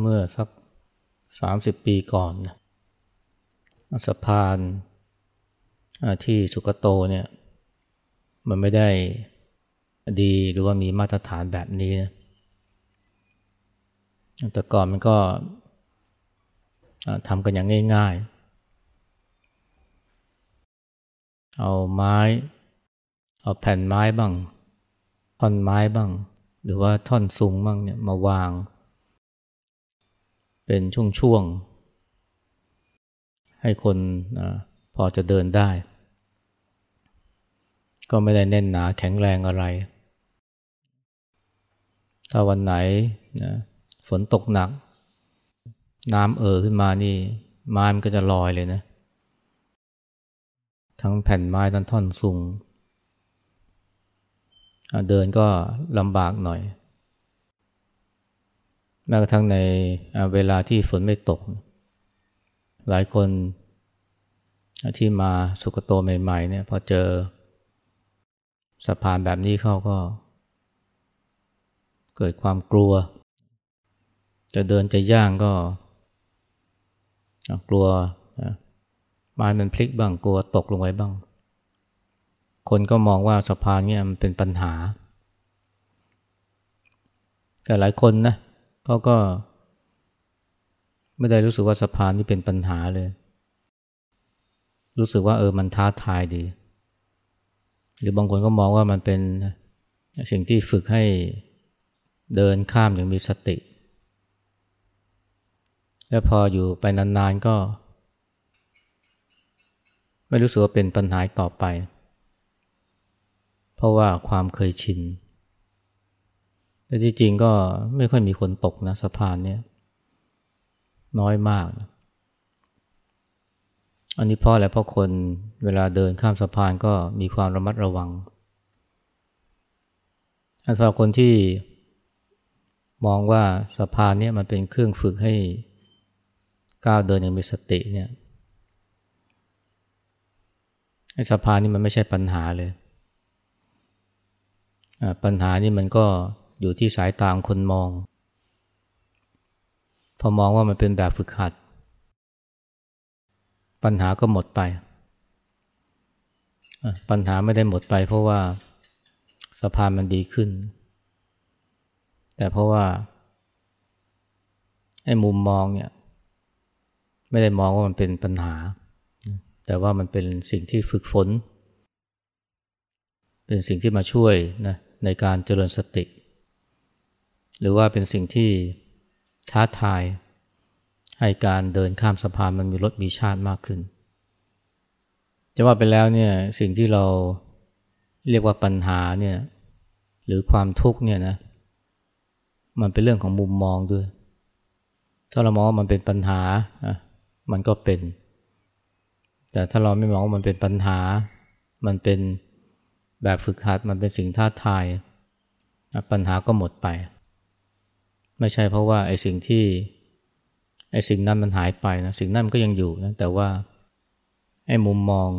เมื่อสักสามสิบปีก่อนสะพานที่สุกโตเนี่ยมันไม่ได้ดีหรือว่ามีมาตรฐานแบบนี้นะแต่ก่อนมันก็ทำกันอย่างง่ายๆ เอาไม้ เอาแผ่นไม้บ้าง ท่อนไม้บ้าง หรือว่าท่อนสูงบ้างเนี่ยมาวาง เป็นช่วงๆ ให้คนอพอจะเดินได้ ก็ไม่ได้แน่นหนาแข็งแรงอะไร ถ้าวันไหนนะฝนตกหนัก น้ำเอ่อขึ้นมานี่ไม้มันก็จะลอยเลยนะ ทั้งแผ่นไม้ทั้งท่อนสูงเดินก็ลำบากหน่อย แม้กระทั่งในเวลาที่ฝนไม่ตก หลายคนที่มาสุกโตใหม่ๆเนี่ยพอเจอสะพานแบบนี้เขาก็ เกิดความกลัว จะเดินจะย่างก็กลัวไม้มันพลิกบ้างกลัวตกลงไว้บ้าง คนก็มองว่าสะพานเนี่ยมันเป็นปัญหา แต่หลายคนนะ เขาก็ ไม่ได้รู้สึกว่าสะพานนี่เป็นปัญหาเลย รู้สึกว่าเออมันท้าทายดี หรือบางคนก็มองว่ามันเป็นสิ่งที่ฝึกให้เดินข้ามอย่างมีสติ แล้วพออยู่ไปนานๆก็ ไม่รู้สึกว่าเป็นปัญหาต่อไป เพราะว่าความเคยชิน แต่ที่จริงก็ไม่ค่อยมีคนตกนะสะพานเนี่ยน้อยมาก อันนี้เพราะอะไรเพราะคนเวลาเดินข้ามสะพานก็มีความระมัดระวังอันสำหรับคนที่มองว่าสะพานเนี่ยมันเป็นเครื่องฝึกให้ก้าวเดินอย่างมีสติเนี่ยไอ้สะพานนี่มันไม่ใช่ปัญหาเลย ปัญหานี่มันก็ อยู่ที่สายตาของคนมอง พอมองว่ามันเป็นแบบฝึกหัด ปัญหาก็หมดไป ปัญหาไม่ได้หมดไปเพราะว่าสะพานมันดีขึ้น แต่เพราะว่าไอ้มุมมองเนี่ยไม่ได้มองว่ามันเป็นปัญหา แต่ว่ามันเป็นสิ่งที่ฝึกฝน เป็นสิ่งที่มาช่วยนะในการเจริญสติ หรือว่าเป็นสิ่งที่ท้าทาย ให้การเดินข้ามสะพานมันมีรถมีชาติมากขึ้น จะว่าไปแล้วเนี่ยสิ่งที่เราเรียกว่าปัญหาเนี่ยหรือความทุกข์เนี่ยนะมันเป็นเรื่องของมุมมองด้วย ถ้าเรามองว่ามันเป็นปัญหาอะมันก็เป็น แต่ถ้าเราไม่มองว่ามันเป็นปัญหา มันเป็นแบบฝึกหัด มันเป็นสิ่งท้าทาย ปัญหาก็หมดไป ไม่ใช่เพราะว่าไอ้สิ่งที่ไอ้สิ่งนั้นมันหายไปนะสิ่งนั้นมันก็ยังอยู่นะแต่ว่าไอ้มุมมอง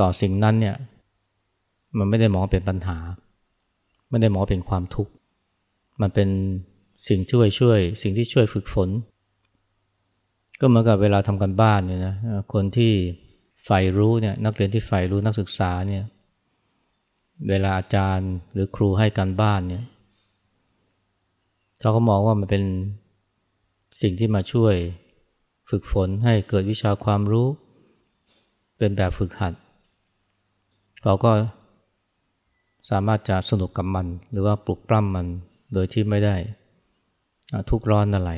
ต่อสิ่งนั้นเนี่ยมันไม่ได้มองเป็นปัญหา ไม่ได้มองเป็นความทุกข์มันเป็นสิ่งช่วยช่วย สิ่งที่ช่วยฝึกฝน ก็เหมือนกับเวลาทำกันบ้านเนี่ยนะคนที่ใฝ่รู้เนี่ยนักเรียนที่ใฝ่รู้นักศึกษาเนี่ยเวลาอาจารย์หรือครูให้การบ้านเนี่ย เราก็มองว่ามันเป็นสิ่งที่มาช่วยฝึกฝนให้เกิดวิชาความรู้ เป็นแบบฝึกหัด เราก็สามารถจะสนุกกับมัน หรือว่าปลุกปล้ำมันโดยที่ไม่ได้ทุกร้อนอะไร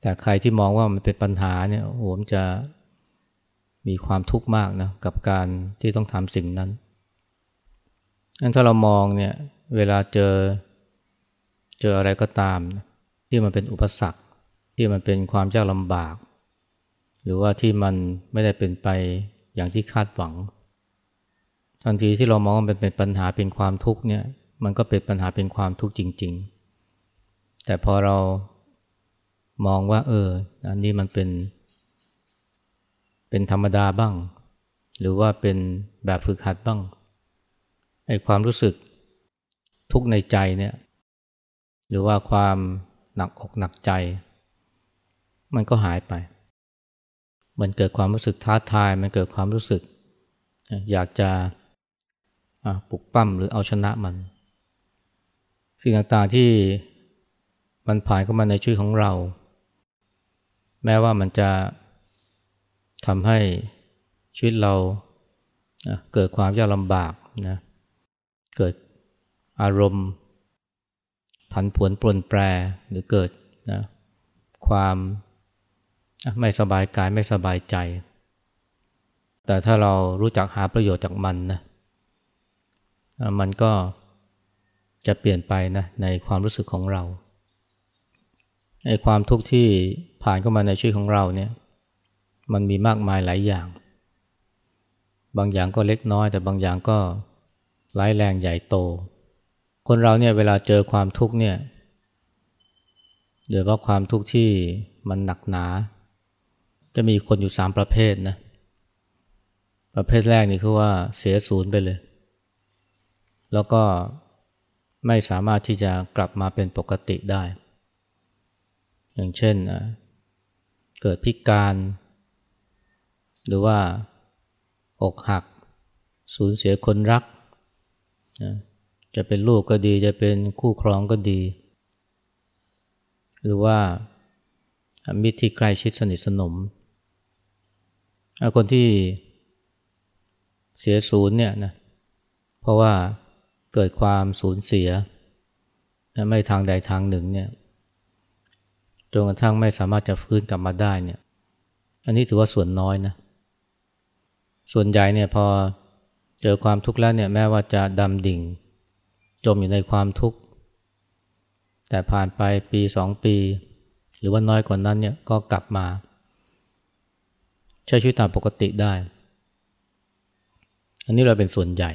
แต่ใครที่มองว่ามันเป็นปัญหาเนี่ยโอ้โหมจะมีความทุกข์มากนะกับการที่ต้องทำสิ่งนั้นงั้นถ้าเรามองเนี่ยเวลาเจอ เจออะไรก็ตาม ที่มันเป็นอุปสรรค ที่มันเป็นความยากลำบาก หรือว่าที่มันไม่ได้เป็นไปอย่างที่คาดหวัง ทันทีที่เรามองว่ามันเป็นปัญหาเป็นความทุกข์เนี่ยมันก็เป็นปัญหาเป็นความทุกข์จริง ๆ แต่พอเรามองว่า เออ อันนี้มันเป็น เป็นธรรมดาบ้าง หรือว่าเป็นแบบฝึกหัดบ้างไอ้ความรู้สึกทุกข์ในใจเนี่ย หรือว่าความหนักอกหนักใจ มันก็หายไป มันเกิดความรู้สึกท้าทาย มันเกิดความรู้สึก อยากจะปลุกปั้มหรือเอาชนะมัน สิ่งต่างๆที่มันผ่านเข้ามาในชีวิตของเรา แม้ว่ามันจะทำให้ชีวิตเราเกิดความยากลำบากนะเกิดอารมณ์ ผันผวนปลนแปรหรือเกิดนะความไม่สบายกายไม่สบายใจ แต่ถ้าเรารู้จักหาประโยชน์จากมันนะมันก็จะเปลี่ยนไปนะในความรู้สึกของเราไอ้ความทุกข์ที่ผ่านเข้ามาในชีวิตของเราเนี่ย มันมีมากมายหลายอย่าง บางอย่างก็เล็กน้อย แต่บางอย่างก็ร้ายแรงใหญ่โต คนเราเนี่ยเวลาเจอความทุกข์เนี่ยโดยเฉพาะความทุกข์ที่มันหนักหนา จะมีคนอยู่สามประเภทนะประเภทแรกนี่คือว่าเสียศูนย์ไปเลย แล้วก็ไม่สามารถที่จะกลับมาเป็นปกติได้ อย่างเช่นเกิดพิการ หรือว่าอกหัก สูญเสียคนรักนะ จะเป็นลูกก็ดี จะเป็นคู่ครองก็ดี หรือว่ามิตรที่ใกล้ชิดสนิทสนม คนที่เสียศูนย์เนี่ยนะเพราะว่าเกิดความสูญเสีย ไม่ทางใดทางหนึ่งเนี่ยจนกระทั่งไม่สามารถจะฟื้นกลับมาได้เนี่ย อันนี้ถือว่าส่วนน้อยนะ ส่วนใหญ่เนี่ยพอเจอความทุกข์แล้วเนี่ยแม้ว่าจะดำดิ่ง จมอยู่ในความทุกข์ แต่ผ่านไปปีสองปี หรือว่าน้อยกว่านั้นเนี่ยก็กลับมา ใช้ชีวิตตามปกติได้ อันนี้เราเป็นส่วนใหญ่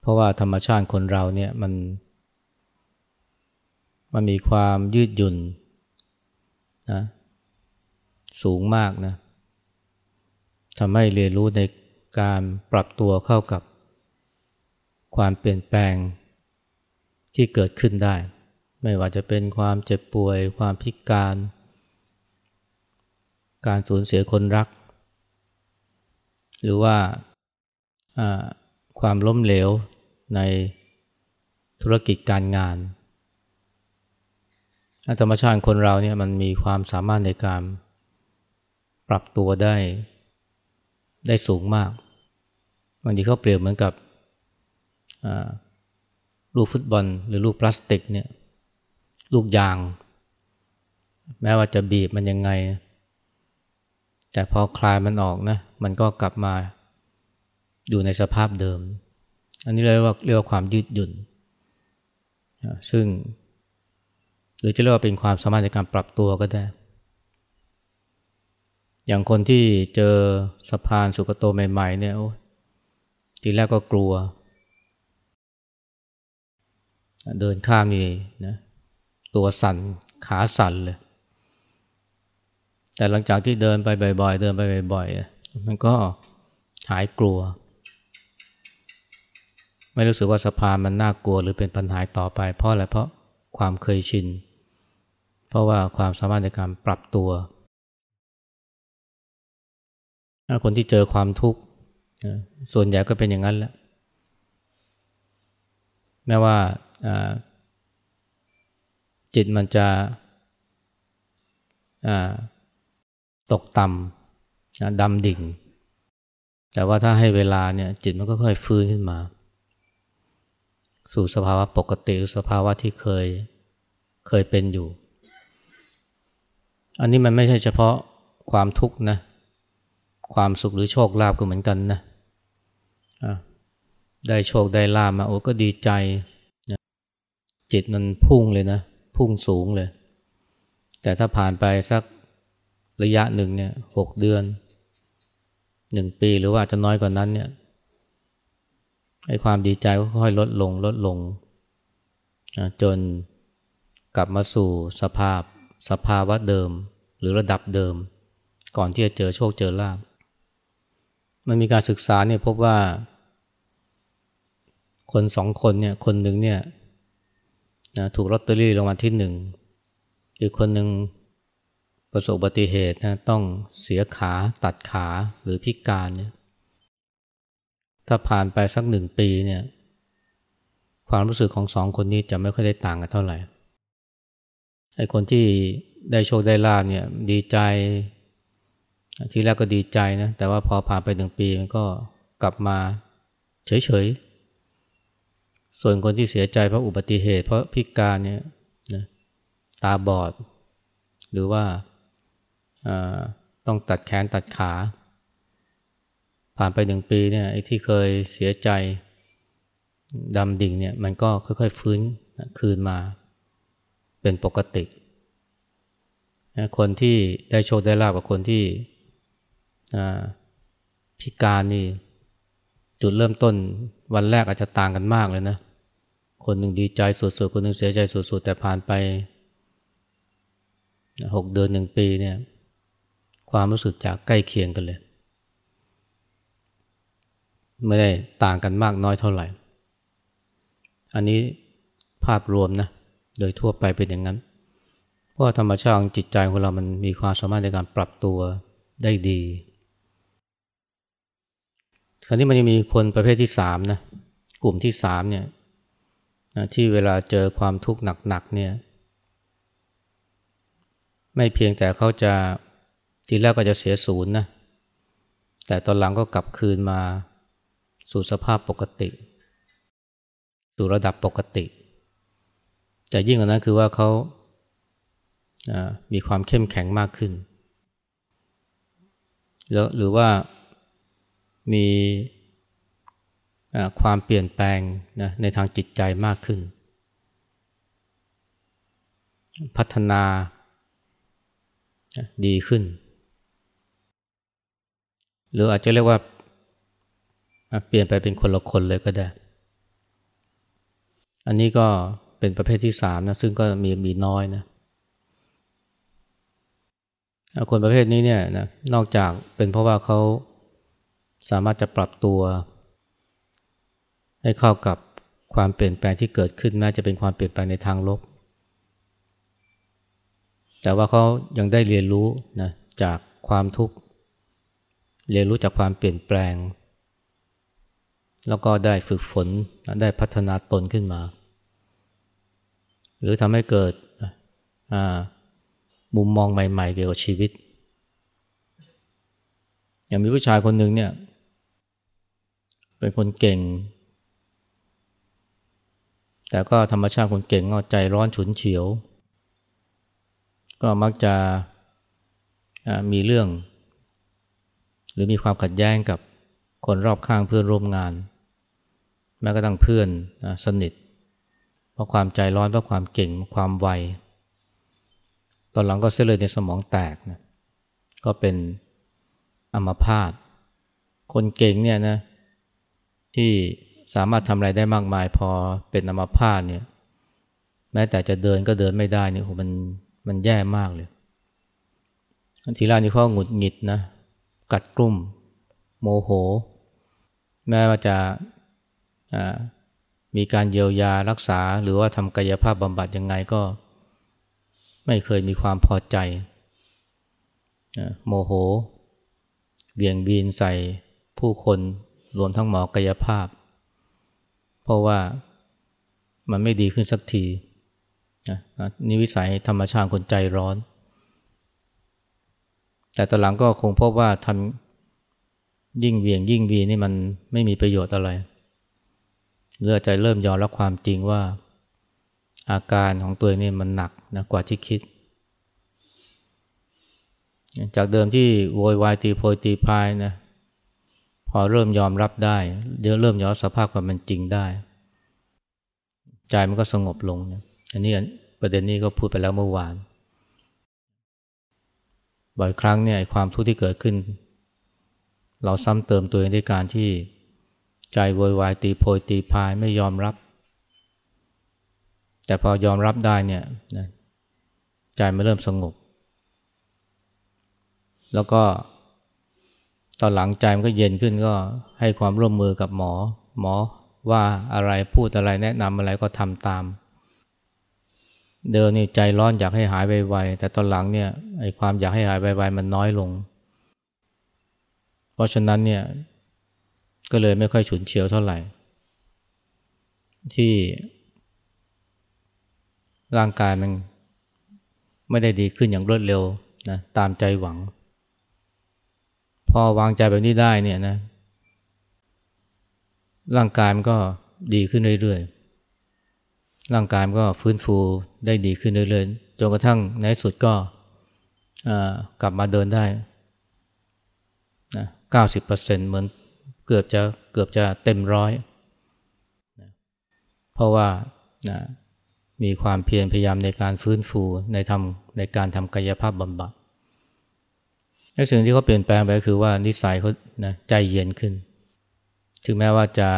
เพราะว่าธรรมชาติคนเราเนี่ยมัน มันมีความยืดหยุ่นนะสูงมากนะทำให้เรียนรู้ในการปรับตัวเข้ากับ ความเปลี่ยนแปลงที่เกิดขึ้นได้ ไม่ว่าจะเป็นความเจ็บป่วย ความพิการ การสูญเสียคนรัก หรือว่าความล้มเหลวในธุรกิจการงานธรรมชาติคนเราเนี่ยมันมีความสามารถในการปรับตัวได้ได้สูงมากบางทีเขาเปรียบเหมือนกับ ลูกฟุตบอลหรือลูกพลาสติกเนี่ยลูกยาง แม้ว่าจะบีบมันยังไง แต่พอคลายมันออกนะ มันก็กลับมาอยู่ในสภาพเดิม อันนี้เรียกว่าเรียกว่าความยืดหยุ่น ซึ่ง หรือจะเรียกว่าเป็นความสามารถในการปรับตัวก็ได้ อย่างคนที่เจอสะพานสุกโตใหม่ ๆ เนี่ยทีแรกก็กลัว เดินข้ามนี่นะตัวสั่นขาสั่นเลย แต่หลังจากที่เดินไปบ่อยๆ เดินไปบ่อยๆ มันก็หายกลัว ไม่รู้สึกว่าสะพานมันน่ากลัวหรือเป็นปัญหาต่อไป เพราะอะไรเพราะความเคยชิน เพราะว่าความสามารถในการปรับตัว คนที่เจอความทุกข์ส่วนใหญ่ก็เป็นอย่างนั้นแหละแม้ว่า จิตมันจะตกต่ำดำดิ่ง แต่ว่าถ้าให้เวลาเนี่ยจิตมันก็ค่อยฟื้นขึ้นมา สู่สภาวะปกติสภาวะที่เคยเคยเป็นอยู่ อันนี้มันไม่ใช่เฉพาะความทุกข์นะ ความสุขหรือโชคลาภก็เหมือนกันนะ ได้โชคได้ลาภมาโอ้ก็ดีใจ จิตมันพุ่งเลยนะ พุ่งสูงเลย แต่ถ้าผ่านไปสักระยะหนึ่งเนี่ยหกเดือนหนึ่งปีหรือว่าจะน้อยกว่านั้นเนี่ยไอ้ความดีใจก็ค่อยลดลงลดลง จนกลับมาสู่สภาพสภาวะเดิมหรือระดับเดิม ก่อนที่จะเจอโชคเจอลาบมันมีการศึกษาเนี่ยพบว่า คนสองคนเนี่ยคนหนึ่งเนี่ย นะถูกลอตเตอรี่รางวัลที่หนึ่งอีกคนหนึ่งประสบอุบัติเหตุนะต้องเสียขาตัดขาหรือพิการเนี่ยถ้าผ่านไปสักหนึ่งปีเนี่ยความรู้สึกของสองคนนี้จะไม่ค่อยได้ต่างกันเท่าไหร่ไอ้คนที่ได้โชคได้ลาบเนี่ยดีใจ ทีแรกก็ดีใจนะแต่ว่าพอผ่านไปหนึ่งปีมันก็กลับมาเฉยๆ ส่วนคนที่เสียใจเพราะอุบัติเหตุ เพราะพิการเนี่ยนะตาบอด หรือว่าต้องตัดแขนตัดขา ผ่านไปหนึ่งปีเนี่ยไอ้ที่เคยเสียใจดำดิ่งเนี่ยมันก็ค่อยๆฟื้นคืนมาเป็นปกติคนที่ได้โชคได้ลาบกับคนที่พิการนี่จุดเริ่มต้นวันแรกอาจจะต่างกันมากเลยนะ คนหนึ่งดีใจสุดๆ คนหนึ่งเสียใจสุดๆ แต่ผ่านไปหกเดือนหนึ่งปีเนี่ยความรู้สึกจากใกล้เคียงกันเลย ไม่ได้ต่างกันมากน้อยเท่าไหร่ อันนี้ภาพรวมนะโดยทั่วไปเป็นอย่างนั้น เพราะธรรมชาติของจิตใจของเรามันมีความสามารถในการปรับตัวได้ดีคราวนี้มันยังมีคนประเภทที่สามนะกลุ่มที่สามเนี่ย ที่เวลาเจอความทุกข์หนักๆเนี่ย ไม่เพียงแต่เขาจะทีแรกก็จะเสียศูนย์นะ แต่ตอนหลังก็กลับคืนมาสู่สภาพปกติ สู่ระดับปกติ แต่ยิ่งกว่านั้นคือว่าเขามีความเข้มแข็งมากขึ้น แล้วหรือว่ามี ความเปลี่ยนแปลงนะในทางจิตใจมากขึ้น พัฒนาดีขึ้น หรืออาจจะเรียกว่าเปลี่ยนไปเป็นคนละคนเลยก็ได้ อันนี้ก็เป็นประเภทที่สามนะซึ่งก็มีมีน้อยนะคนประเภทนี้เนี่ยนะนอกจากเป็นเพราะว่าเขาสามารถจะปรับตัว ให้เข้ากับความเปลี่ยนแปลงที่เกิดขึ้นแม้จะเป็นความเปลี่ยนแปลงในทางลบ แต่ว่าเขายังได้เรียนรู้นะจากความทุกข์ เรียนรู้จากความเปลี่ยนแปลง แล้วก็ได้ฝึกฝนได้พัฒนาตนขึ้นมา หรือทำให้เกิดมุมมองใหม่ๆเกี่ยวกับชีวิต อย่างมีผู้ชายคนหนึ่งเนี่ย เป็นคนเก่ง แต่ก็ธรรมชาติคนเก่งก็ใจร้อนฉุนเฉียว ก็มักจะมีเรื่อง หรือมีความขัดแย้งกับคนรอบข้างเพื่อนร่วมงาน แม้กระทั่งเพื่อนสนิท เพราะความใจร้อนเพราะความเก่งความไว ตอนหลังก็เส้นเลือดในสมองแตกนะก็เป็นอัมพาตคนเก่งเนี่ยนะที่ สามารถทำอะไรได้มากมายพอเป็นอัมพาตเนี่ย แม้แต่จะเดินก็เดินไม่ได้เนี่ยโหมันมันแย่มากเลยทีแรกนี่เขาหงุดหงิดนะ กัดกลุ่ม โมโห แม้ว่าจะมีการเยียวยารักษา หรือว่าทำกายภาพบำบัดยังไงก็ ไม่เคยมีความพอใจโมโหเบี่ยงบีนใส่ผู้คนรวมทั้งหมอกายภาพเพ ราะว่ามันไม่ดีขึ้นสักทีนี่วิสัยธรรมชาติคนใจร้อน แต่ตอนหลังก็คงพบว่าทำยิ่งเวียงยิ่งวีนี่มันไม่มีประโยชน์อะไรหรืออาจเริ่มยอมรับความจริงว่า อาการของตัวนี่มันหนักนะกว่าที่คิด จากเดิมที่โวยวายตีโพยตีพายนะ พอเริ่มยอมรับได้เดี๋ยวเริ่มยอมสภาพความเป็นจริงได้ ใจมันก็สงบลงนะอันนี้ประเด็นนี้ก็พูดไปแล้วเมื่อวาน บ่อยครั้งเนี่ยความทุกข์ที่เกิดขึ้น เราซ้ำเติมตัวเองด้วยการที่ใจโวยวายตีโพยตีพายไม่ยอมรับ แต่พอยอมรับได้เนี่ยใจมันเริ่มสงบ แล้วก็ ตอนหลังใจมันก็เย็นขึ้นก็ให้ความร่วมมือกับหมอ หมอว่าอะไรพูดอะไรแนะนำอะไรก็ทำตาม เดินนี่ใจร้อนอยากให้หายไวๆแต่ตอนหลังเนี่ยไอ้ความอยากให้หายไวๆมันน้อยลง เพราะฉะนั้นเนี่ยก็เลยไม่ค่อยฉุนเฉียวเท่าไหร่ ที่ ร่างกายมันไม่ได้ดีขึ้นอย่างรวดเร็วนะตามใจหวัง พอวางใจแบบนี้ได้เนี่ยนะ ร่างกายมันก็ดีขึ้นเรื่อยๆ ร่างกายมันก็ฟื้นฟูได้ดีขึ้นเรื่อยๆ จนกระทั่งในสุดก็กลับมาเดินได้นะเก้าสิบเปอร์เซ็นต์เหมือนเกือบจะเกือบจะเต็มร้อยนะเพราะว่านะมีความเพียรพยายามในการฟื้นฟูในทำในการทำกายภาพบำบัด และสิ่งที่เขาเปลี่ยนแปลงไปก็คือว่านิสัยเขานะใจเย็นขึ้น ถึงแม้ว่าจะ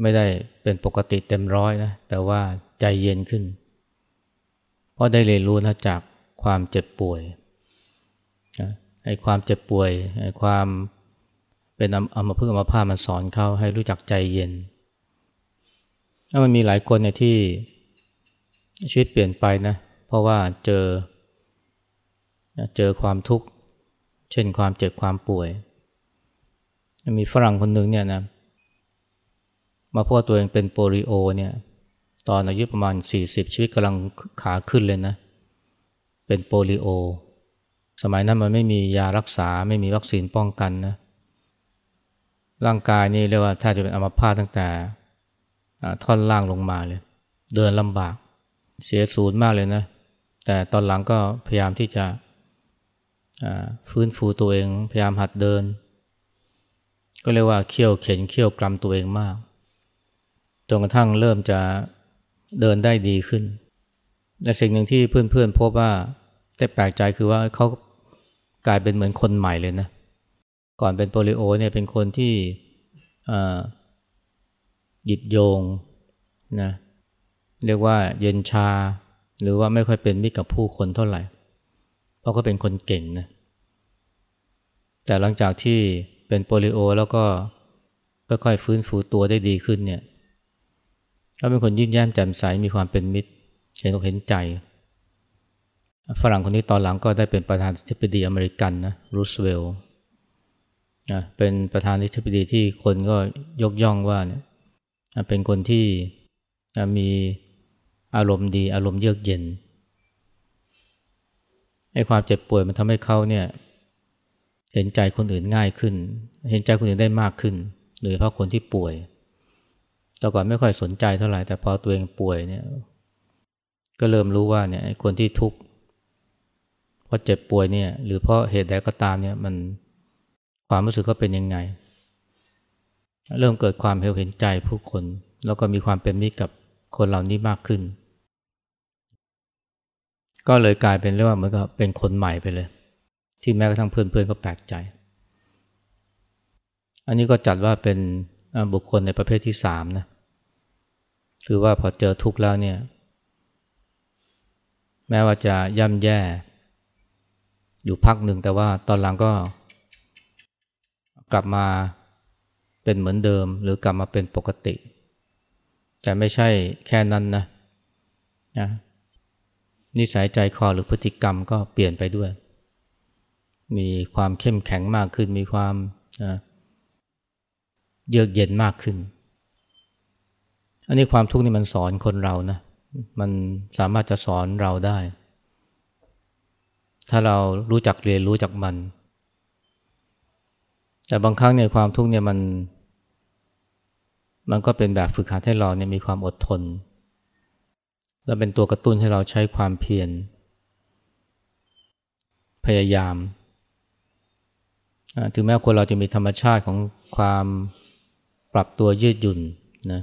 ไม่ได้เป็นปกติเต็มร้อยนะ แต่ว่าใจเย็นขึ้น เพราะได้เรียนรู้นะจากความเจ็บป่วยนะไอ้ความเจ็บป่วยไอ้ความเป็นอัมพึกอมพามันสอนเขาให้รู้จักใจเย็นถ้ามันมีหลายคนเนี่ยที่ชีวิตเปลี่ยนไปนะ เพราะว่าเจอ เจอความทุกข์ เช่นความเจ็บความป่วย มีฝรั่งคนหนึ่งเนี่ยนะมาพบตัวเองเป็นโปลิโอเนี่ยตอนอายุประมาณ 40 ชีวิตกำลังขาขึ้นเลยนะ เป็นโปลิโอ สมัยนั้นมันไม่มียารักษาไม่มีวัคซีนป้องกันนะ ร่างกายนี่เรียกว่าถ้าจะเป็นอัมพาตตั้งแต่ท่อนล่างลงมาเลย เดินลำบาก เสียศูนย์มากเลยนะ แต่ตอนหลังก็พยายามที่จะ ฟื้นฟูตัวเอง พยายามหัดเดิน ก็เรียกว่าเคี่ยวเข็นเคี่ยวกรำตัวเองมากจนกระทั่งเริ่มจะเดินได้ดีขึ้น และสิ่งหนึ่งที่เพื่อนๆพบว่าได้แปลกใจคือว่าเขากลายเป็นเหมือนคนใหม่เลยนะ ก่อนเป็นโปลิโอเนี่ยเป็นคนที่หยิบโยงนะเรียกว่าเย็นชา หรือว่าไม่ค่อยเป็นมิตรกับผู้คนเท่าไหร่ เพราะเขาเป็นคนเก่งนะแต่หลังจากที่เป็นโปลิโอแล้วก็ค่อยๆฟื้นฟูตัวได้ดีขึ้นเนี่ยเขาเป็นคนยิ้มแย้มแจ่มใสมีความเป็นมิตรเห็นอกเห็นใจ ฝรั่งคนนี้ตอนหลังก็ได้เป็นประธานาธิบดีอเมริกันนะรูสเวลล์นะเป็นประธานาธิบดีที่คนก็ยกย่องว่าเนี่ยเป็นคนที่มีอารมณ์ดีอารมณ์เยือกเย็น ไอ้ความเจ็บป่วยมันทำให้เขาเนี่ยเห็นใจคนอื่นง่ายขึ้น เห็นใจคนอื่นได้มากขึ้น โดยเฉพาะคนที่ป่วย แต่ก่อนไม่ค่อยสนใจเท่าไหร่ แต่พอตัวเองป่วยเนี่ย ก็เริ่มรู้ว่าเนี่ยคนที่ทุกข์เพราะเจ็บป่วยเนี่ย หรือเพราะเหตุใดก็ตามเนี่ยมันความรู้สึกก็เป็นยังไง เริ่มเกิดความเห็นใจผู้คน แล้วก็มีความเป็นมิตรกับคนเหล่านี้มากขึ้น ก็เลยกลายเป็นเรียกว่าเหมือนกับเป็นคนใหม่ไปเลย ที่แม้กระทั่งเพื่อนๆก็แปลกใจ อันนี้ก็จัดว่าเป็นบุคคลในประเภทที่สามนะคือว่าพอเจอทุกข์แล้วเนี่ย แม้ว่าจะย่ำแย่ อยู่พักหนึ่งแต่ว่าตอนหลังก็ กลับมาเป็นเหมือนเดิม หรือกลับมาเป็นปกติ แต่ไม่ใช่แค่นั้นนะนะ นิสัยใจคอหรือพฤติกรรมก็เปลี่ยนไปด้วย มีความเข้มแข็งมากขึ้น มีความเยือกเย็นมากขึ้น อันนี้ความทุกข์นี่มันสอนคนเรานะ มันสามารถจะสอนเราได้ ถ้าเรารู้จักเรียนรู้จักมัน แต่บางครั้งเนี่ยความทุกข์เนี่ยมัน มันก็เป็นแบบฝึกหัดให้เราเนี่ยมีความอดทน และเป็นตัวกระตุ้นให้เราใช้ความเพียรพยายาม ถึงแม้คนเราจะมีธรรมชาติของความปรับตัวยืดหยุ่นนะ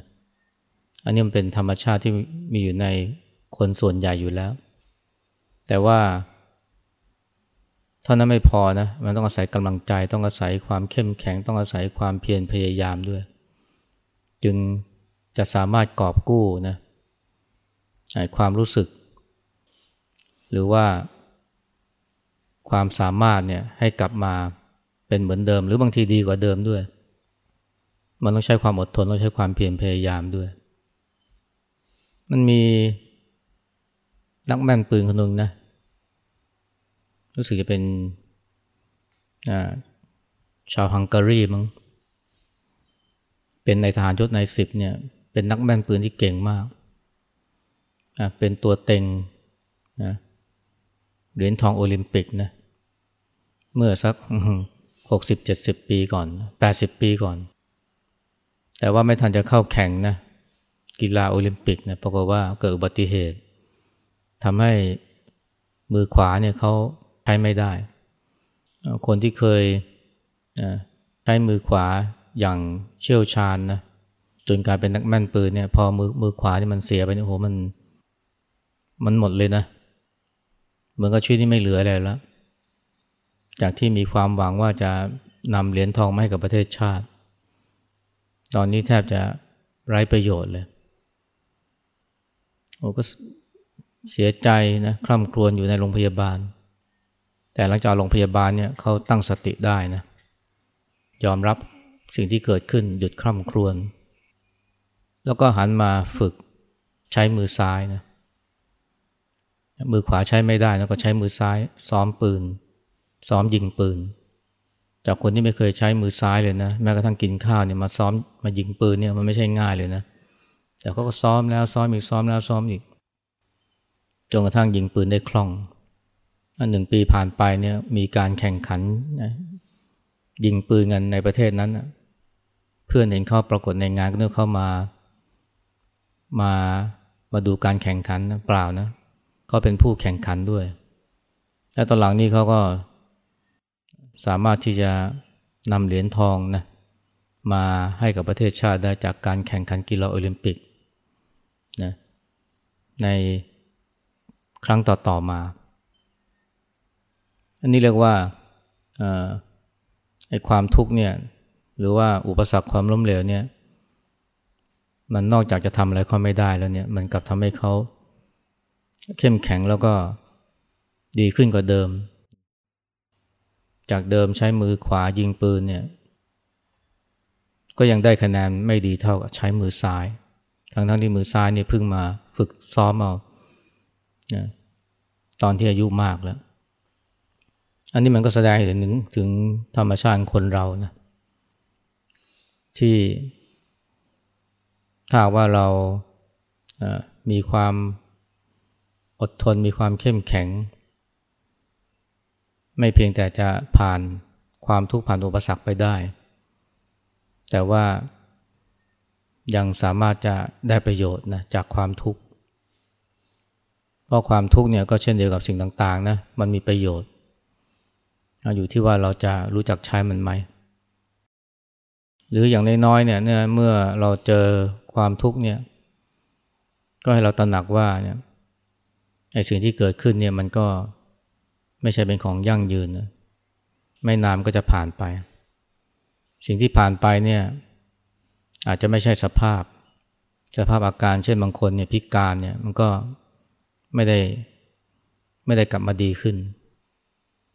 อันนี้มันเป็นธรรมชาติที่มีอยู่ในคนส่วนใหญ่อยู่แล้ว แต่ว่าเท่านั้นไม่พอนะ มันต้องอาศัยกำลังใจ ต้องอาศัยความเข้มแข็ง ต้องอาศัยความเพียรพยายามด้วย จึงจะสามารถกอบกู้นะ ความรู้สึก หรือว่าความสามารถเนี่ยให้กลับมาเป็นเหมือนเดิม หรือบางทีดีกว่าเดิมด้วย มันต้องใช้ความอดทนต้องใช้ความเพียรพยายามด้วย มันมีนักแม่นปืนคนหนึ่งนะ รู้สึกจะเป็นชาวฮังการีมั้งเป็นในทหารยศในสิบเนี่ยเป็นนักแม่นปืนที่เก่งมาก เป็นตัวเต็งนะเหรียญทองโอลิมปิกนะเมื่อสักหกสิบเจ็ดสิบปีก่อนแปดสิบปีก่อน แต่ว่าไม่ทันจะเข้าแข่งนะกีฬาโอลิมปิกนะปรากฏว่าเกิดอุบัติเหตุทำให้มือขวาเนี่ยเขาใช้ไม่ได้ คนที่เคยใช้มือขวาอย่างเชี่ยวชาญนะจนกลายเป็นนักแม่นปืนเนี่ยพอมือมือขวานี่มันเสียไปโอ้โหมัน มันหมดเลยนะ เหมือนกับชีวิตนี่ไม่เหลืออะไรแล้ว จากที่มีความหวังว่าจะนำเหรียญทองมาให้กับประเทศชาติ ตอนนี้แทบจะไร้ประโยชน์เลย โอ้ก็เสียใจนะคร่ำครวญอยู่ในโรงพยาบาล แต่หลังจากโรงพยาบาลเนี่ยเขาตั้งสติได้นะยอมรับสิ่งที่เกิดขึ้นหยุดคร่ำครวญแล้วก็หันมาฝึกใช้มือซ้ายนะ มือขวาใช้ไม่ได้แล้วก็ใช้มือซ้าย ซ้อมปืน ซ้อมยิงปืน จากคนที่ไม่เคยใช้มือซ้ายเลยนะแม้กระทั่งกินข้าวเนี่ยมาซ้อมมายิงปืนเนี่ยมันไม่ใช่ง่ายเลยนะแต่เขาก็ซ้อมแล้วซ้อมอีกซ้อมแล้วซ้อมอีกจนกระทั่งยิงปืนได้คล่องอันหนึ่งปีผ่านไปเนี่ยมีการแข่งขันยิงปืนกันในประเทศนั้นเพื่อนเห็นเขาปรากฏในงานก็นึกเข้ามา มามาดูการแข่งขันเปล่านะ ก็เป็นผู้แข่งขันด้วย และตอนหลังนี้เขาก็สามารถที่จะนำเหรียญทองนะมาให้กับประเทศชาติได้จากการแข่งขันกีฬาโอลิมปิกนะในครั้งต่อๆมา อันนี้เรียกว่าไอ้ความทุกข์เนี่ยหรือว่าอุปสรรคความล้มเหลวเนี่ยมันนอกจากจะทำอะไรเขาไม่ได้แล้วเนี่ยมันกลับทำให้เขา เข้มแข็งแล้วก็ดีขึ้นกว่าเดิม จากเดิมใช้มือขวายิงปืนเนี่ยก็ยังได้คะแนนไม่ดีเท่ากับใช้มือซ้าย ทั้งทั้งที่มือซ้ายเนี่ยเพิ่งมาฝึกซ้อมเอาตอนที่อายุมากแล้ว อันนี้มันก็แสดงให้เห็นถึงถึงธรรมชาติคนเรานะที่ถ้าว่าเรามีความ อดทนมีความเข้มแข็ง ไม่เพียงแต่จะผ่านความทุกข์ผ่านอุปสรรคไปได้ แต่ว่ายังสามารถจะได้ประโยชน์นะจากความทุกข์ เพราะความทุกข์เนี่ยก็เช่นเดียวกับสิ่งต่างๆนะมันมีประโยชน์ อยู่ที่ว่าเราจะรู้จักใช้มันไหม หรืออย่างน้อยๆเนี่ยเมื่อเราเจอความทุกข์เนี่ยก็ให้เราตระหนักว่าเนี่ย ไอ้สิ่งที่เกิดขึ้นเนี่ยมันก็ไม่ใช่เป็นของยั่งยืนนะไม่นานก็จะผ่านไป สิ่งที่ผ่านไปเนี่ยอาจจะไม่ใช่สภาพ สภาพอาการเช่นบางคนเนี่ยพิการเนี่ยมันก็ไม่ได้ไม่ได้กลับมาดีขึ้น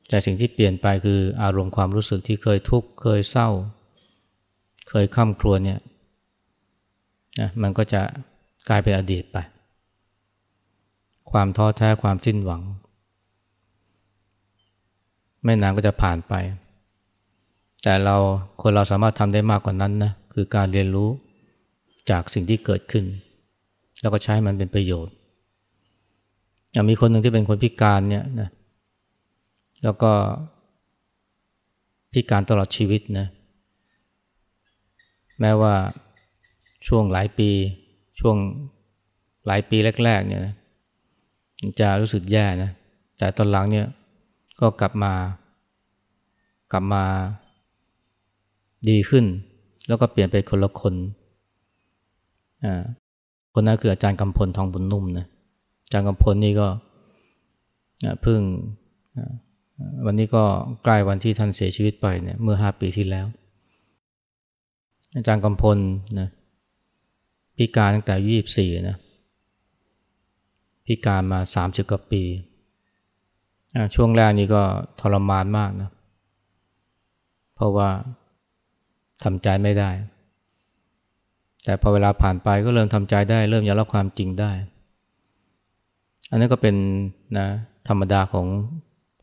แต่สิ่งที่เปลี่ยนไปคืออารมณ์ความรู้สึกที่เคยทุกข์เคยเศร้า เคยข้ามครวญเนี่ยนะมันก็จะกลายเป็นอดีตไป ความท้อแท้ความสิ้นหวัง ไม่นานก็จะผ่านไป แต่เราคนเราสามารถทำได้มากกว่านั้นนะคือการเรียนรู้จากสิ่งที่เกิดขึ้น แล้วก็ใช้มันเป็นประโยชน์อย่างมีคนหนึ่งที่เป็นคนพิการเนี่ยนะแล้วก็พิการตลอดชีวิตนะแม้ว่าช่วงหลายปี ช่วงหลายปีแรกๆเนี่ยนะ จะรู้สึกแย่นะ แต่ตอนหลังเนี่ยก็กลับมา กลับมาดีขึ้น แล้วก็เปลี่ยนไปคนละคนอ่าคนนั้นคืออาจารย์กำพลทองบุญนุ่มนะอาจารย์กำพลนี่ก็เพิ่งวันนี้ก็ใกล้วันที่ท่านเสียชีวิตไปเนี่ยเมื่อห้าปีที่แล้ว อาจารย์กำพลนะพิการตั้งแต่อายุยี่สี่นะ พิการมาสามสิบกว่าปี ช่วงแรกนี้ก็ทรมานมากนะ เพราะว่าทำใจไม่ได้ แต่พอเวลาผ่านไปก็เริ่มทำใจได้ เริ่มยอมรับความจริงได้ อันนี้ก็เป็นนะธรรมดาของ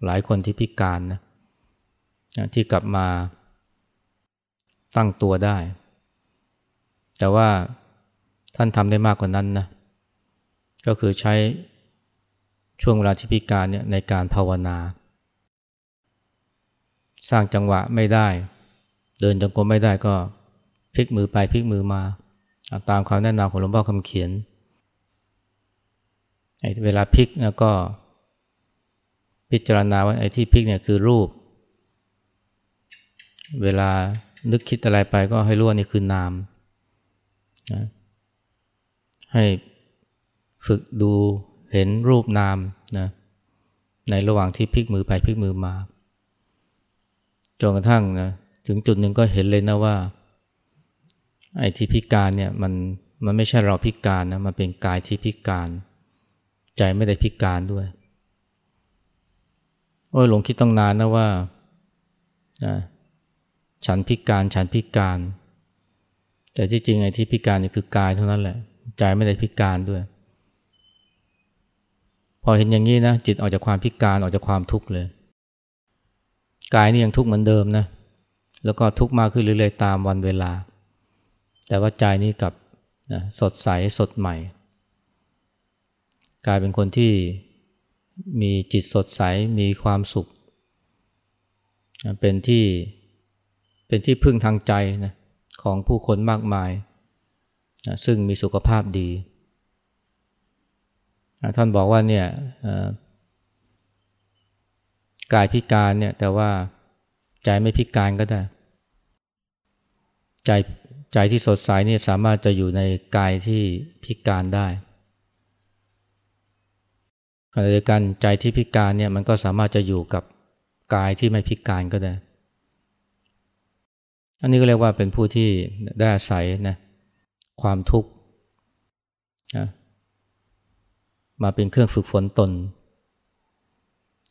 หลายคนที่พิการนะที่กลับมาตั้งตัวได้ แต่ว่าท่านทำได้มากกว่านั้นนะ ก็คือใช้ช่วงเวลาที่พิการเนี่ยในการภาวนา สร้างจังหวะไม่ได้ เดินจงกรมไม่ได้ก็พลิกมือไปพลิกมือมา ตามคำแนะนำของหลวงพ่อคำเขียนเวลาพลิกแล้วก็พิจารณาว่าไอ้ที่พลิกเนี่ยคือรูป เวลานึกคิดอะไรไปก็ให้รู้ว่านี่คือนามนะให้ ฝึกดูเห็นรูปนามนะในระหว่างที่พลิกมือไปพลิกมือมาจนกระทั่งนะถึงจุดหนึ่งก็เห็นเลยนะว่าไอ้ที่พิการเนี่ยมันมันไม่ใช่เราพิการนะมันเป็นกายที่พิการ ใจไม่ได้พิการด้วยโอ้ยหลงคิดต้องนานนะว่าฉันพิการฉันพิการ แต่ที่จริงไอ้ที่พิการนี่คือกายเท่านั้นแหละ ใจไม่ได้พิการด้วย พอเห็นอย่างนี้นะจิตออกจากความพิการออกจากความทุกข์เลย กายนี่ยังทุกข์เหมือนเดิมนะแล้วก็ทุกข์มากขึ้นเรื่อยๆตามวันเวลา แต่ว่าใจนี่กับนะสดใสสดใหม่ กลายเป็นคนที่มีจิตสดใสมีความสุข เป็นที่เป็นที่พึ่งทางใจนะของผู้คนมากมายนะซึ่งมีสุขภาพดี ท่านบอกว่าเนี่ยกายพิการเนี่ยแต่ว่าใจไม่พิการก็ได้ ใจใจที่สดใสเนี่ยสามารถจะอยู่ในกายที่พิการได้ขณะเดียวกันใจที่พิการเนี่ยมันก็สามารถจะอยู่กับกายที่ไม่พิการก็ได้ อันนี้ก็เรียกว่าเป็นผู้ที่ได้อาศัยนะความทุกข์นะ มาเป็นเครื่องฝึกฝนตน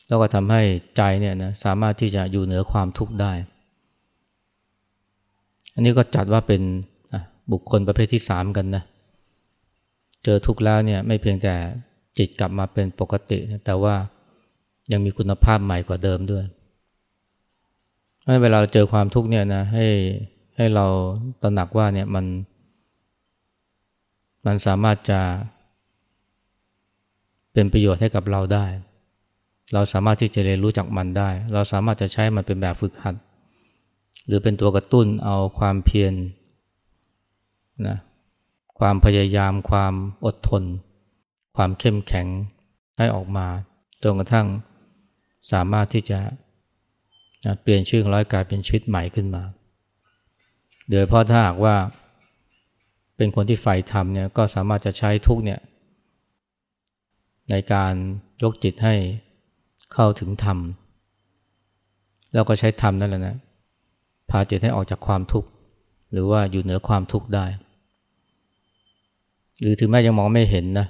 แล้วก็ทำให้ใจเนี่ยนะสามารถที่จะอยู่เหนือความทุกข์ได้ อันนี้ก็จัดว่าเป็นบุคคลประเภทที่สามกันนะเจอทุกข์แล้วเนี่ยไม่เพียงแต่จิตกลับมาเป็นปกติ แต่ว่ายังมีคุณภาพใหม่กว่าเดิมด้วยเวลาเราเจอความทุกข์เนี่ยนะให้ให้เราตระหนักว่าเนี่ยมัน มันสามารถจะ เป็นประโยชน์ให้กับเราได้ เราสามารถที่จะเรียนรู้จากมันได้ เราสามารถจะใช้มันเป็นแบบฝึกหัด หรือเป็นตัวกระตุ้นเอาความเพียรนะความพยายามความอดทน ความเข้มแข็งให้ออกมาจนกระทั่งสามารถที่จะนะเปลี่ยนชื่อของร้อยกายเป็นชีวิตใหม่ขึ้นมาโดยเพราะถ้าหากว่าเป็นคนที่ใฝ่ธรรมเนี่ยก็สามารถจะใช้ทุกเนี่ย ในการยกจิตให้เข้าถึงธรรม แล้วก็ใช้ธรรมนั่นแหละนะพาจิตให้ออกจากความทุกข์ หรือว่าอยู่เหนือความทุกข์ได้ หรือถึงแม้ยังมองไม่เห็นนะ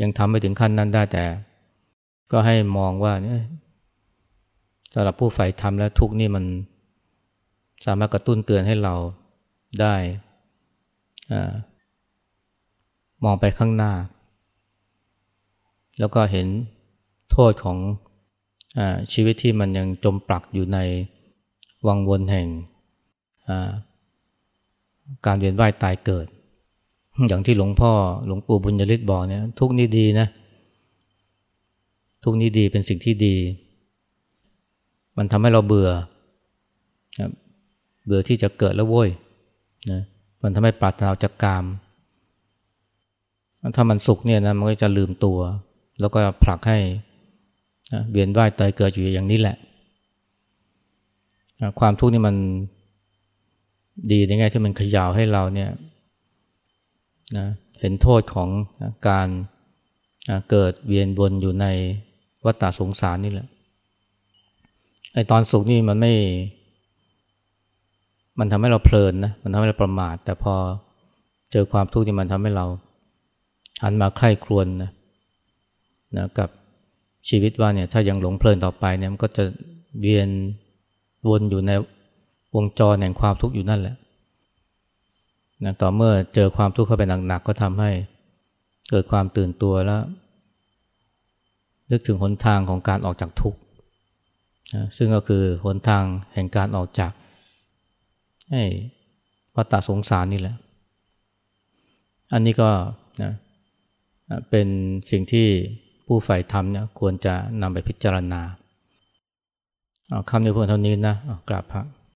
ยังทำไม่ถึงขั้นนั้นได้แต่ ก็ให้มองว่าเนี่ยสำหรับผู้ใฝ่ธรรมแล้วทุกนี่มันสามารถกระตุ้นเตือนให้เราได้อมองไปข้างหน้า แล้วก็เห็นโทษของอชีวิตที่มันยังจมปลักอยู่ในวังวนแห่งการเวียนว่ายตายเกิด อย่างที่หลวงพ่อหลวงปู่บุญยฤทธิ์บอกเนี่ยทุกนี้ดีนะ ทุกนี้ดีเป็นสิ่งที่ดี มันทำให้เราเบื่อ เบื่อที่จะเกิดแล้วโว้ยนะมันทำให้ปรารถนาจากกาม ถ้ามันสุขเนี่ยนะมันก็จะลืมตัว แล้วก็ผลักให้เวียนว่ายตายเกิดอยู่อย่างนี้แหละ ความทุกข์นี่มันดีในแง่ที่มันขยาวให้เราเนี่ยนะเห็นโทษของการเกิดเวียนวนอยู่ในวัฏสงสารนี่แหละไอตอนสุขนี่มันไม่ มันทำให้เราเพลินนะ มันทำให้เราประมาท แต่พอเจอความทุกข์นี่มันทำให้เราหันมาใคร่ครวญนะ นะกับชีวิตว่าเนี่ยถ้ายังหลงเพลินต่อไปเนี่ยมันก็จะเวียนวนอยู่ในวงจรแห่งความทุกข์อยู่นั่นแหละนะต่อเมื่อเจอความทุกข์เข้าไปหนักๆก็ทำให้เกิดความตื่นตัวแล้ว นึกถึงหนทางของการออกจากทุกข์นะซึ่งก็คือหนทางแห่งการออกจากให้วัฏสงสารนี่แหละ อันนี้ก็นะเป็นสิ่งที่ ผู้ใฝ่ธรรมเนี่ยควรจะนำไปพิจารณาเอาคำในพวกเท่านี้นะกราบพระ